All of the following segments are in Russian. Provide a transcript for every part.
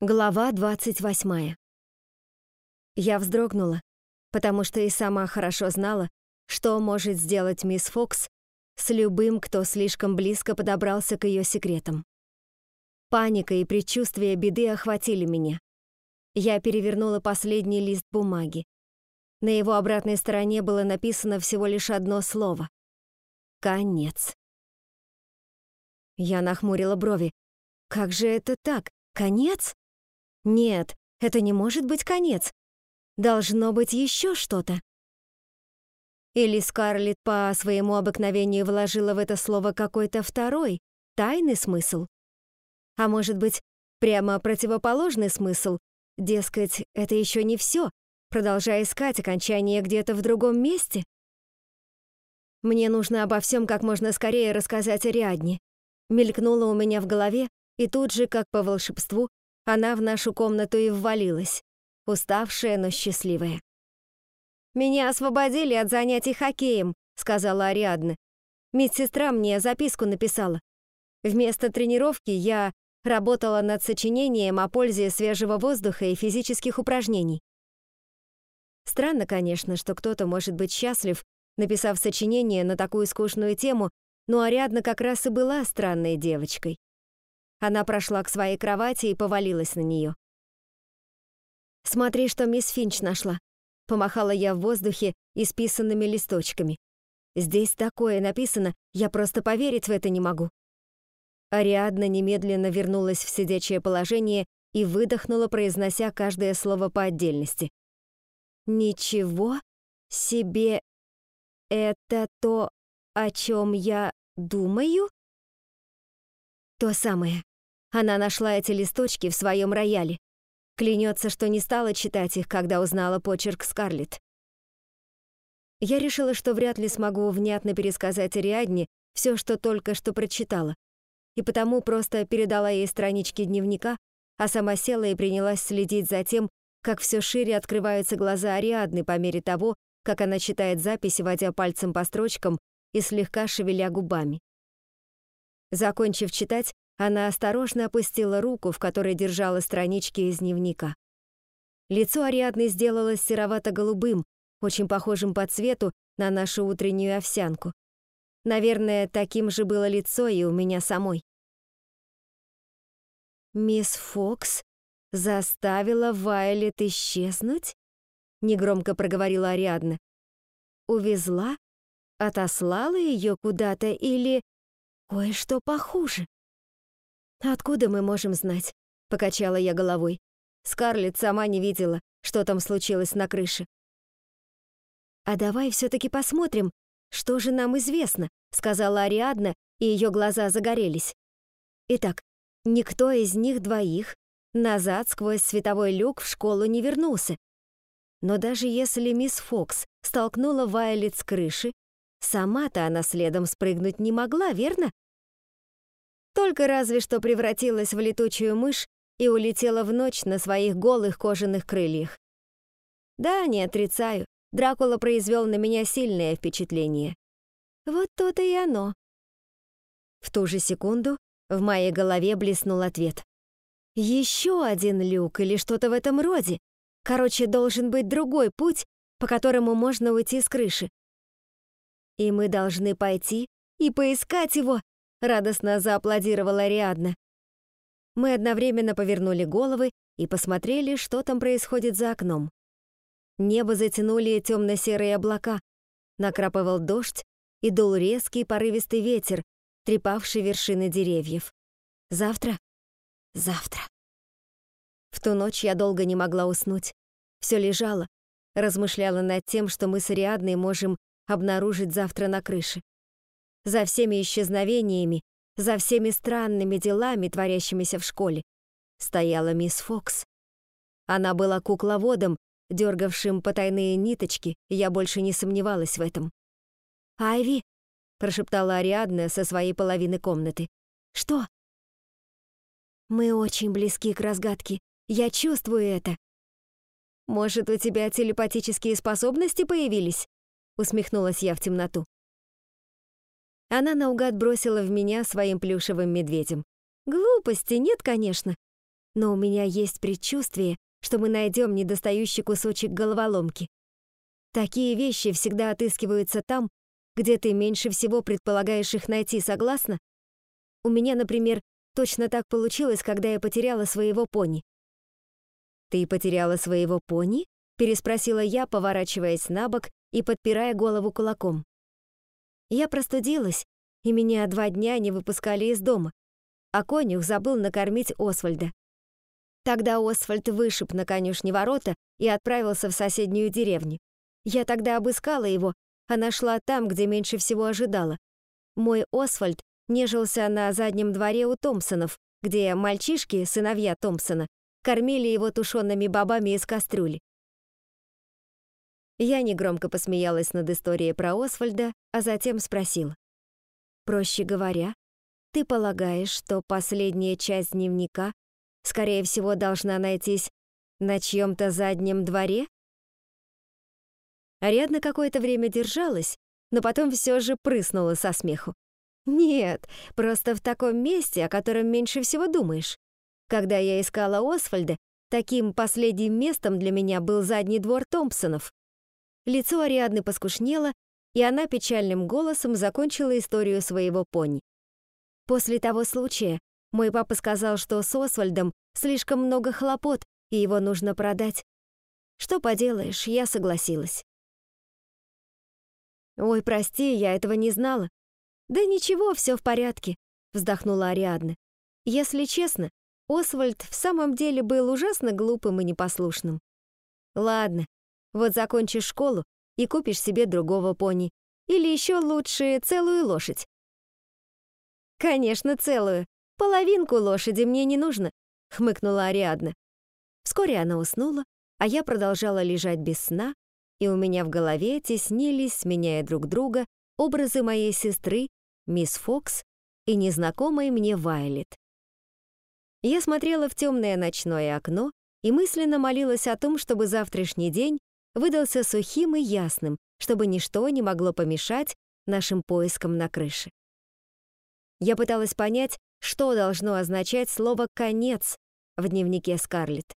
Глава 28. Я вздрогнула, потому что и сама хорошо знала, что может сделать мисс Фокс с любым, кто слишком близко подобрался к ее секретам. Паника и предчувствие беды охватили меня. Я перевернула последний лист бумаги. На его обратной стороне было написано всего лишь одно слово. Конец. Я нахмурила брови. Как же это так? Конец? Нет, это не может быть конец. Должно быть еще что-то. Или Скарлетт по своему обыкновению вложила в это слово какой-то второй, тайный смысл. А может быть, прямо противоположный смысл, дескать, это еще не все, продолжая искать окончание где-то в другом месте? Мне нужно обо всем как можно скорее рассказать Ариадне. Мелькнуло у меня в голове, и тут же, как по волшебству, она в нашу комнату и ввалилась, уставшая, но счастливая. «Меня освободили от занятий хоккеем», — сказала Ариадна. «Медсестра мне записку написала. Вместо тренировки я работала над сочинением о пользе свежего воздуха и физических упражнений. Странно, конечно, что кто-то может быть счастлив, написав сочинение на такую скучную тему, но Ариадна как раз и была странной девочкой. Она прошла к своей кровати и повалилась на нее. «Смотри, что мисс Финч нашла», — помахала я в воздухе исписанными листочками. «Здесь такое написано, я просто поверить в это не могу». Ариадна немедленно вернулась в сидячее положение и выдохнула, произнося каждое слово по отдельности. «Ничего себе это то, о чем я думаю?» То самое. Она нашла эти листочки в своем рояле. Клянется, что не стала читать их, когда узнала почерк Скарлетт. Я решила, что вряд ли смогу внятно пересказать Ариадне все, что только что прочитала, и потому просто передала ей странички дневника, а сама села и принялась следить за тем, как все шире открываются глаза Ариадны по мере того, как она читает записи, водя пальцем по строчкам и слегка шевеля губами. Закончив читать, она осторожно опустила руку, в которой держала странички из дневника. Лицо Ариадны сделалось серовато-голубым, очень похожим по цвету на нашу утреннюю овсянку. Наверное, таким же было лицо и у меня самой. «Мисс Фокс заставила Вайлет исчезнуть?» — негромко проговорила Ариадна. «Увезла? Отослала ее куда-то или кое-что похуже?» «Откуда мы можем знать?» — покачала я головой. Скарлетт сама не видела, что там случилось на крыше. «А давай все-таки посмотрим, что же нам известно», — сказала Ариадна, и ее глаза загорелись. Итак, никто из них двоих назад сквозь световой люк в школу не вернулся. Но даже если мисс Фокс столкнула Вайлет с крыши, сама-то она следом спрыгнуть не могла, верно? Только разве что превратилась в летучую мышь и улетела в ночь на своих голых кожаных крыльях. Да, не отрицаю, Дракула произвел на меня сильное впечатление. Вот то-то и оно. В ту же секунду в моей голове блеснул ответ. Еще один люк или что-то в этом роде. Короче, должен быть другой путь, по которому можно уйти с крыши. И мы должны пойти и поискать его, радостно зааплодировала Ариадна. Мы одновременно повернули головы и посмотрели, что там происходит за окном. Небо затянули темно-серые облака, накрапывал дождь и дул резкий порывистый ветер, трепавший вершины деревьев. Завтра? Завтра. В ту ночь я долго не могла уснуть. Все лежала, размышляла над тем, что мы с Ариадной можем обнаружить завтра на крыше за всеми исчезновениями, за всеми странными делами, творящимися в школе, стояла мисс Фокс. Она была кукловодом, дергавшим потайные ниточки, я больше не сомневалась в этом. «Айви!» — прошептала Ариадна со своей половины комнаты. «Что?» «Мы очень близки к разгадке. Я чувствую это». «Может, у тебя телепатические способности появились?» — усмехнулась я в темноту. Она наугад бросила в меня своим плюшевым медведем. Глупости нет, конечно. но у меня есть предчувствие, что мы найдем недостающий кусочек головоломки. Такие вещи всегда отыскиваются там, где ты меньше всего предполагаешь их найти, согласна? У меня, например, точно так получилось, когда я потеряла своего пони. «Ты потеряла своего пони?» — переспросила я, поворачиваясь на бок и подпирая голову кулаком. Я простудилась, и меня два дня не выпускали из дома, а конюх забыл накормить Освальда. Тогда Освальд вышиб на конюшне ворота и отправился в соседнюю деревню. Я тогда обыскала его, а нашла там, где меньше всего ожидала. Мой Освальд нежился на заднем дворе у Томпсонов, где мальчишки, сыновья Томпсона, кормили его тушеными бобами из кастрюли. Я негромко посмеялась над историей про Освальда, а затем спросила. «Проще говоря, ты полагаешь, что последняя часть дневника, скорее всего, должна найтись на чьем-то заднем дворе?» Ариадна какое-то время держалась, но потом все же прыснула со смеху. «Нет, просто в таком месте, о котором меньше всего думаешь. Когда я искала Освальда, таким последним местом для меня был задний двор Томпсонов». Лицо Ариадны поскушнело, и она печальным голосом закончила историю своего пони. После того случая мой папа сказал, что с Освальдом слишком много хлопот, и его нужно продать. Что поделаешь, я согласилась. «Ой, прости, я этого не знала». «Да ничего, все в порядке», — вздохнула Ариадна. «Если честно, Освальд в самом деле был ужасно глупым и непослушным. Ладно, вот закончишь школу и купишь себе другого пони. Или еще лучше целую лошадь». «Конечно, целую. Половинку лошади мне не нужно», — хмыкнула Ариадна. Вскоре она уснула, а я продолжала лежать без сна, и у меня в голове теснились, сменяя друг друга, образы моей сестры, мисс Фокс и незнакомой мне Вайлет. Я смотрела в темное ночное окно и мысленно молилась о том, чтобы завтрашний день выдался сухим и ясным, чтобы ничто не могло помешать нашим поискам на крыше. Я пыталась понять, что должно означать слово «конец» в дневнике Скарлетт.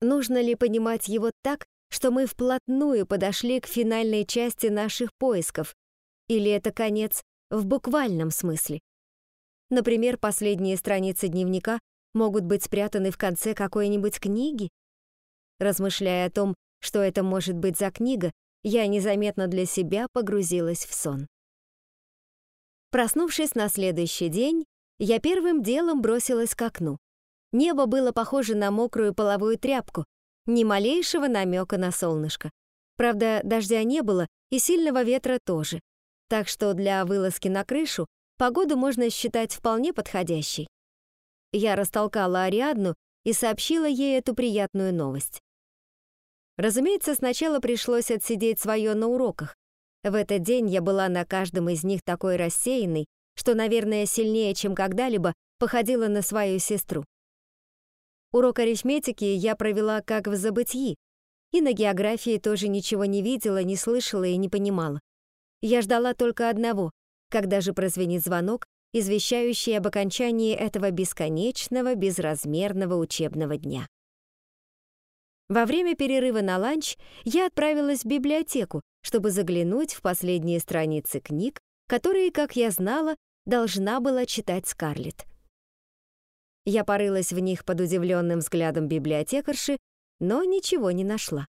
Нужно ли понимать его так, что мы вплотную подошли к финальной части наших поисков, или это конец в буквальном смысле. Например, последние страницы дневника могут быть спрятаны в конце какой-нибудь книги. Размышляя о том, что это может быть за книга, я незаметно для себя погрузилась в сон. Проснувшись на следующий день, я первым делом бросилась к окну. Небо было похоже на мокрую половую тряпку, ни малейшего намека на солнышко. Правда, дождя не было и сильного ветра тоже. Так что для вылазки на крышу погоду можно считать вполне подходящей. Я растолкала Ариадну и сообщила ей эту приятную новость. Разумеется, сначала пришлось отсидеть свое на уроках. В этот день я была на каждом из них такой рассеянной, что, наверное, сильнее, чем когда-либо, походила на свою сестру. Урок арифметики я провела как в забытии, и на географии тоже ничего не видела, не слышала и не понимала. Я ждала только одного, когда же прозвенит звонок, извещающий об окончании этого бесконечного, безразмерного учебного дня. Во время перерыва на ланч я отправилась в библиотеку, чтобы заглянуть в последние страницы книг, которые, как я знала, должна была читать Скарлетт. Я порылась в них под удивленным взглядом библиотекарши, но ничего не нашла.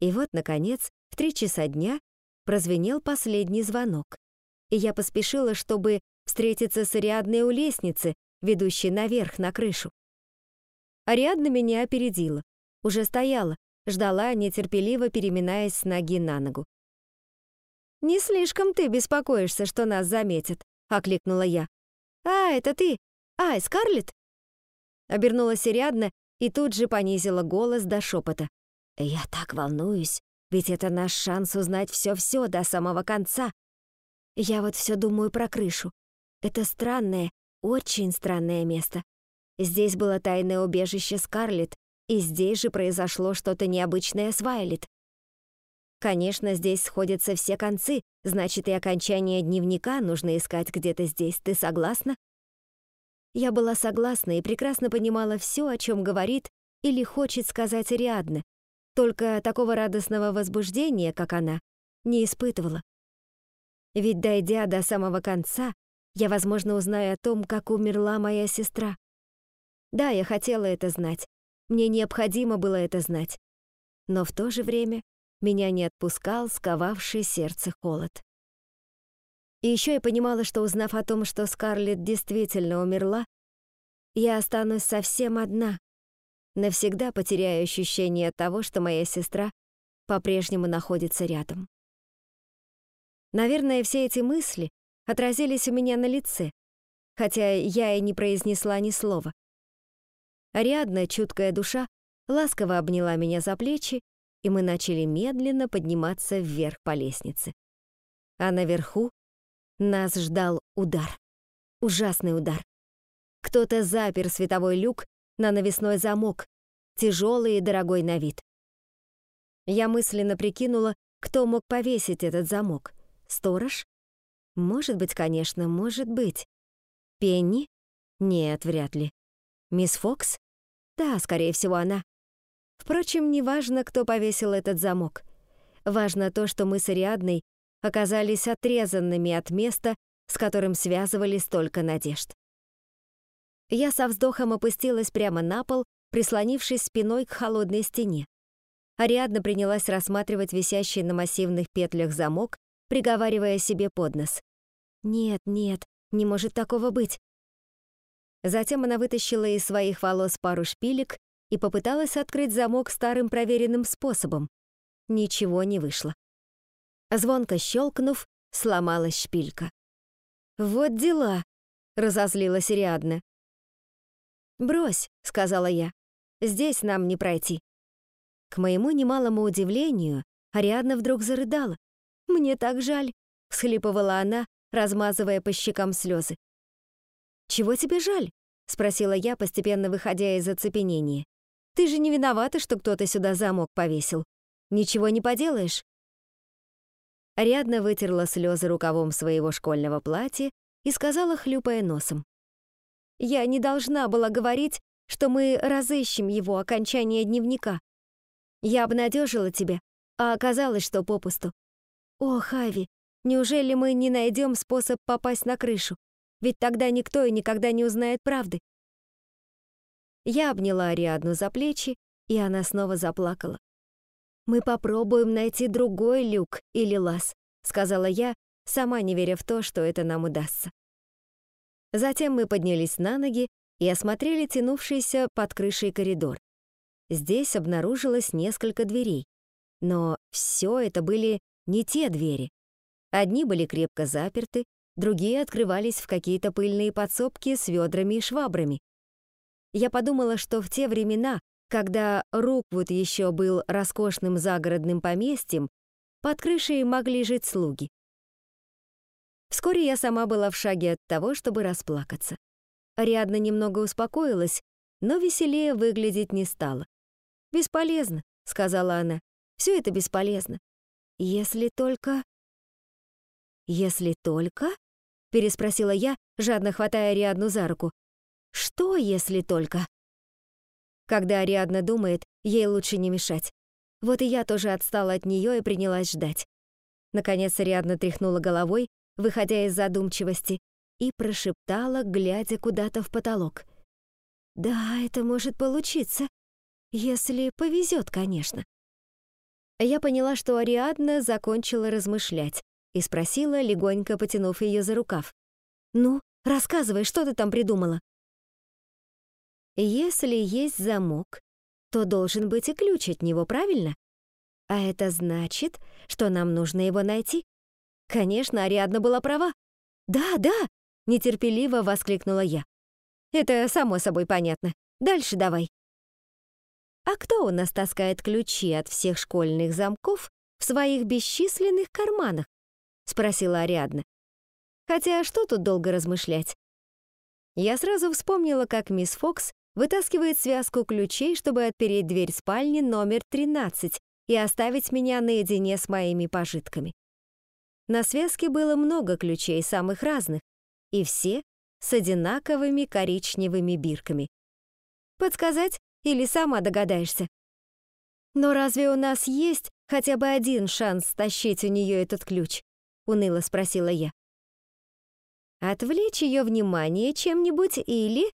И вот, наконец, в три часа дня прозвенел последний звонок, и я поспешила, чтобы встретиться с Ариадной у лестницы, ведущей наверх на крышу. Ариадна меня опередила, уже стояла, ждала, нетерпеливо переминаясь с ноги на ногу. «Не слишком ты беспокоишься, что нас заметят», — окликнула я. «А, это ты! «Ай, Скарлетт!» Обернулась Ариадна и тут же понизила голос до шепота. «Я так волнуюсь, ведь это наш шанс узнать все-все до самого конца. Я вот все думаю про крышу. Это странное, очень странное место. Здесь было тайное убежище Скарлетт, и здесь же произошло что-то необычное с Вайлет. Конечно, здесь сходятся все концы, значит, и окончание дневника нужно искать где-то здесь. Ты согласна? Я была согласна и прекрасно понимала все, о чем говорит или хочет сказать Ариадна, только такого радостного возбуждения, как она, не испытывала. Ведь, дойдя до самого конца, я, возможно, узнаю о том, как умерла моя сестра. Да, я хотела это знать. Мне необходимо было это знать. Но в то же время меня не отпускал сковавший сердце холод. И еще я понимала, что узнав о том, что Скарлетт действительно умерла, я останусь совсем одна, навсегда потеряю ощущение того, что моя сестра по-прежнему находится рядом. Наверное, все эти мысли отразились у меня на лице, хотя я и не произнесла ни слова. Ариадна, чуткая душа, ласково обняла меня за плечи, и мы начали медленно подниматься вверх по лестнице. А наверху нас ждал удар. Ужасный удар. Кто-то запер световой люк на навесной замок, тяжелый и дорогой на вид. Я мысленно прикинула, кто мог повесить этот замок. Сторож? Может быть, конечно, может быть. Пенни? Нет, вряд ли. Мисс Фокс? Да, скорее всего, она. Впрочем, не важно, кто повесил этот замок. Важно то, что мы с Ариадной оказались отрезанными от места, с которым связывали столько надежд. Я со вздохом опустилась прямо на пол, прислонившись спиной к холодной стене. Ариадна принялась рассматривать висящий на массивных петлях замок, приговаривая себе под нос. «Нет, нет, не может такого быть». Затем она вытащила из своих волос пару шпилек и попыталась открыть замок старым проверенным способом. Ничего не вышло. Звонко щелкнув, сломалась шпилька. «Вот дела!» — разозлилась Ариадна. «Брось», — сказала я, — «здесь нам не пройти». К моему немалому удивлению, Ариадна вдруг зарыдала. «Мне так жаль», — всхлипывала она, размазывая по щекам слезы. «Чего тебе жаль?» — спросила я, постепенно выходя из оцепенения. «Ты же не виновата, что кто-то сюда замок повесил. Ничего не поделаешь». Ариадна вытерла слезы рукавом своего школьного платья и сказала, хлюпая носом. Я не должна была говорить, что мы разыщем его окончание дневника. Я обнадежила тебя, а оказалось, что попусту. О, Хави, неужели мы не найдем способ попасть на крышу? Ведь тогда никто и никогда не узнает правды. Я обняла Ариадну за плечи, и она снова заплакала. «Мы попробуем найти другой люк или лаз», — сказала я, сама не веря в то, что это нам удастся. Затем мы поднялись на ноги и осмотрели тянувшийся под крышей коридор. Здесь обнаружилось несколько дверей, но все это были не те двери. Одни были крепко заперты, другие открывались в какие-то пыльные подсобки с ведрами и швабрами. Я подумала, что в те времена, когда Руквуд еще был роскошным загородным поместьем, под крышей могли жить слуги. Вскоре я сама была в шаге от того, чтобы расплакаться. Ариадна немного успокоилась, но веселее выглядеть не стала. «Бесполезно», — сказала она. «Все это бесполезно. Если только...» «Если только?» — переспросила я, жадно хватая Ариадну за руку. «Что, если только?» Когда Ариадна думает, ей лучше не мешать. Вот и я тоже отстала от нее и принялась ждать. Наконец Ариадна тряхнула головой, выходя из задумчивости, и прошептала, глядя куда-то в потолок. «Да, это может получиться, если повезет, конечно». Я поняла, что Ариадна закончила размышлять и спросила, легонько потянув ее за рукав. «Ну, рассказывай, что ты там придумала?» «Если есть замок, то должен быть и ключ от него, правильно? А это значит, что нам нужно его найти. Конечно, Ариадна была права. «Да, да!» — нетерпеливо воскликнула я. «Это само собой понятно. Дальше давай». «А кто у нас таскает ключи от всех школьных замков в своих бесчисленных карманах?» — спросила Ариадна. «Хотя что тут долго размышлять?» Я сразу вспомнила, как мисс Фокс вытаскивает связку ключей, чтобы отпереть дверь спальни номер 13 и оставить меня наедине с моими пожитками. На связке было много ключей самых разных, и все с одинаковыми коричневыми бирками. Подсказать или сама догадаешься? Но разве у нас есть хотя бы один шанс стащить у нее этот ключ? Уныло спросила я. Отвлечь ее внимание чем-нибудь или...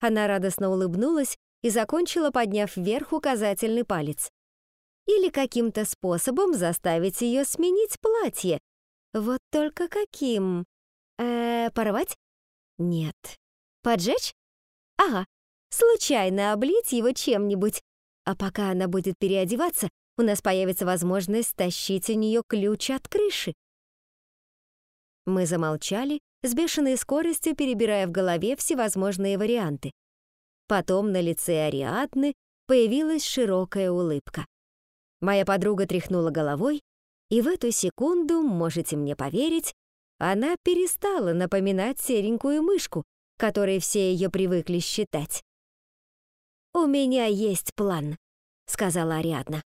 Она радостно улыбнулась и закончила, подняв вверх указательный палец. Или каким-то способом заставить ее сменить платье. Вот только каким? Э, порвать? Нет. Поджечь? Ага. Случайно облить его чем-нибудь. А пока она будет переодеваться, у нас появится возможность стащить у нее ключ от крыши. Мы замолчали, с бешеной скоростью перебирая в голове всевозможные варианты. Потом на лице Ариадны появилась широкая улыбка. Моя подруга тряхнула головой, и в эту секунду, можете мне поверить, она перестала напоминать серенькую мышку, которой все ее привыкли считать. «У меня есть план», — сказала Ариадна.